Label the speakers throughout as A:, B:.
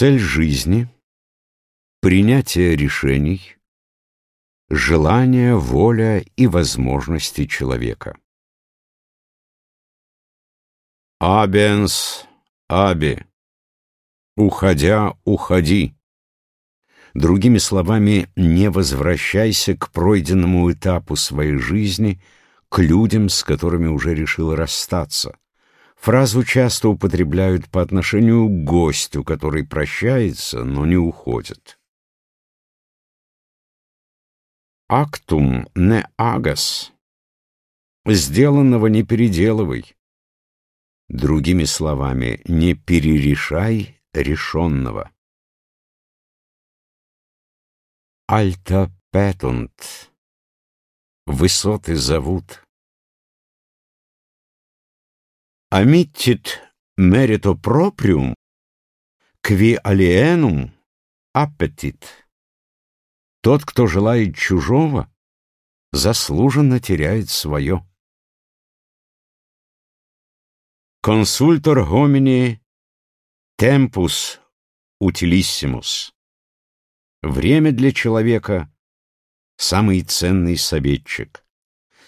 A: Цель жизни — принятие решений, желание, воля и возможности человека. Абенс, аби, уходя, уходи. Другими словами, не возвращайся к пройденному этапу своей жизни, к людям, с которыми уже решил расстаться. Фразу часто употребляют по отношению к гостю, который прощается, но не уходит. Актум не агас. Сделанного не переделывай. Другими словами, не перерешай решенного. Альта петунт. Высоты зовут. Амиттит мерито проприум, кви алиенум аппетит. Тот, кто желает чужого, заслуженно теряет свое. Консультор гомини темпус утилиссимус. Время для человека — самый ценный советчик.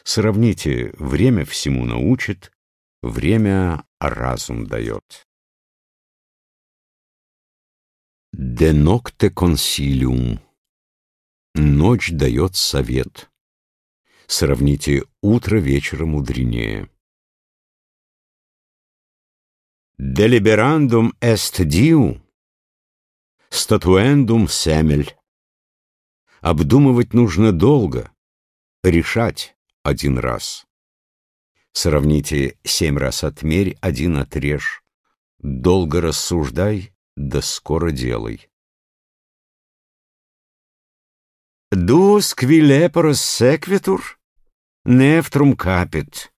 A: Сравните, время всему научит, Время разум дает. De nocte consilium. Ночь дает совет. Сравните утро вечера мудренее. Deliberandum est diu, statuendum semel. Обдумывать нужно долго, решать один раз. Сравните семь раз отмерь, один отрежь. Долго рассуждай, да скоро делай. Duos qui leperos sequitur, neftrum capit.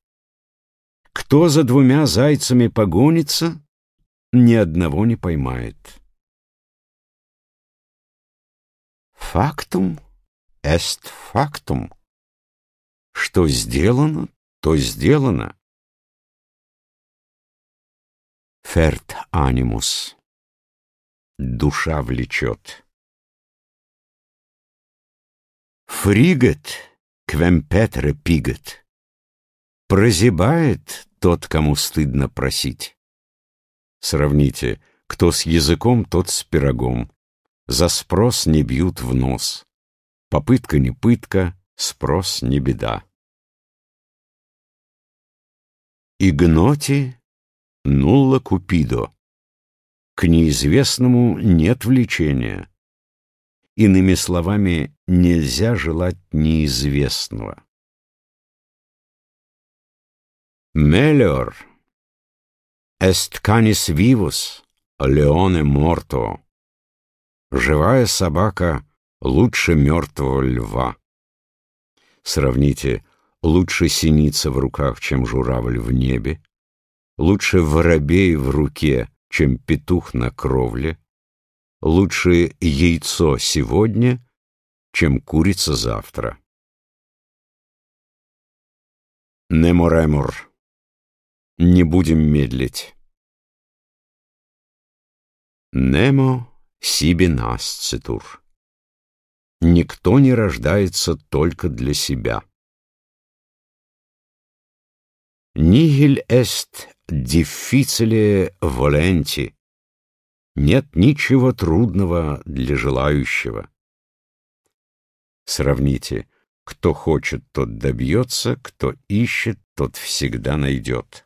A: Кто за двумя зайцами погонится, ни одного не поймает. Фактум est фактум. Что сделано, то сделано. Ферт анимус. Душа влечет. Фригет, квем Петре пигет. Прозябает тот, кому стыдно просить. Сравните, кто с языком, тот с пирогом. За спрос не бьют в нос. Попытка не пытка, спрос не беда. Игноти нулла купидо. К неизвестному нет влечения. Иными словами, нельзя желать неизвестного. Мелиор canis vivus, leone morto. Живая собака лучше мертвого льва. Сравните Лучше синица в руках, чем журавль в небе. Лучше воробей в руке, чем петух на кровле. Лучше яйцо сегодня, чем курица завтра. Неморемор. Не будем медлить. Немо сиби насцитур. Никто не рождается только для себя. Нигель эст difficile volenti. Нет ничего трудного для желающего. Сравните, кто хочет, тот добьется, кто ищет, тот всегда найдет.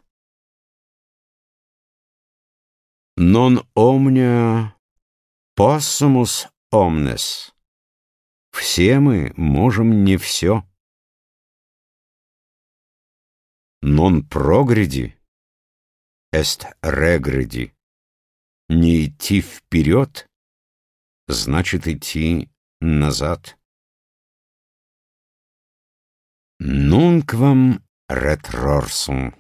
A: Non omnia possumus omnes. Все мы можем не все. Non прогреди est регреди. Не идти вперед значит идти назад. Нунквам ретрорсум.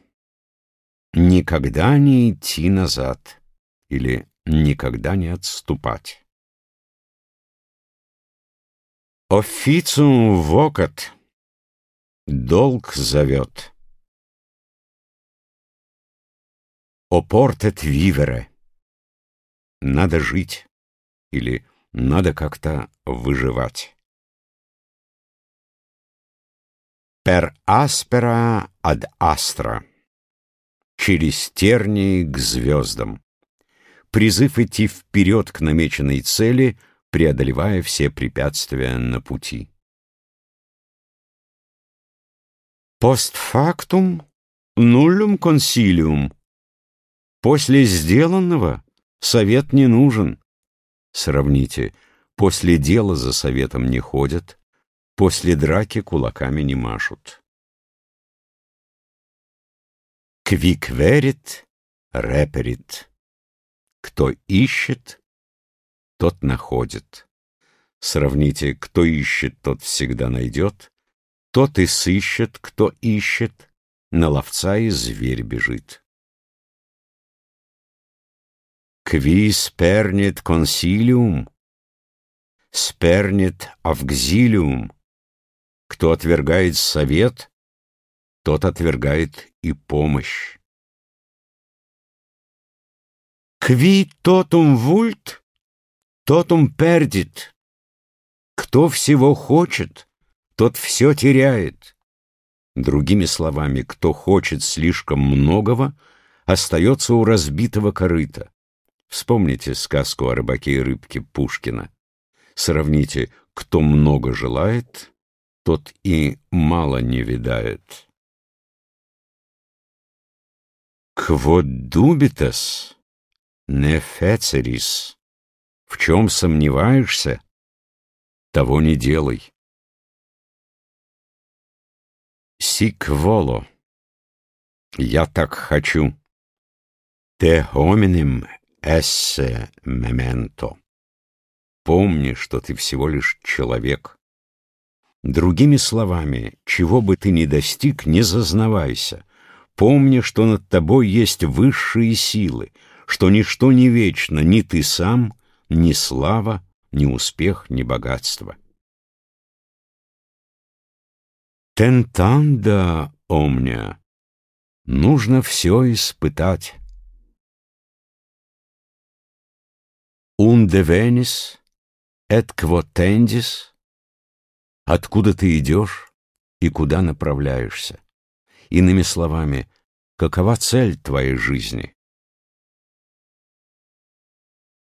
A: Никогда не идти назад или никогда не отступать. Официум вокат. Долг зовет. Опортет вивере. Надо жить. или «надо как-то выживать». Per aspera ad astra. Через тернии к звездам. Призыв идти вперед к намеченной цели, преодолевая все препятствия на пути. Постфактум нуллюм консилиум. После сделанного совет не нужен. Сравните, после дела за советом не ходят, После драки кулаками не машут. Квикверит, реперит. Кто ищет, тот находит. Сравните, кто ищет, тот всегда найдет. Тот и сыщет, кто ищет. На ловца и зверь бежит. Кви спернит консилиум, спернит авгзилиум, кто отвергает совет, тот отвергает и помощь. Кви тотум вульт, тотум пердит. Кто всего хочет, тот все теряет. Другими словами, кто хочет слишком многого, остается у разбитого корыта. Вспомните сказку о рыбаке и рыбке Пушкина. Сравните, кто много желает, тот и мало не видает. Квод дубитас, не фецерис. В чем сомневаешься, того не делай. Сик воло. Я так хочу. Те hominem esse memento. Помни, что ты всего лишь человек. Другими словами, чего бы ты ни достиг, не зазнавайся. Помни, что над тобой есть высшие силы, что ничто не вечно, ни ты сам, ни слава, ни успех, ни богатство. Тентанда омня. Нужно все испытать. Унде венис, et quotendis, откуда ты идешь и куда направляешься. Иными словами, какова цель твоей жизни?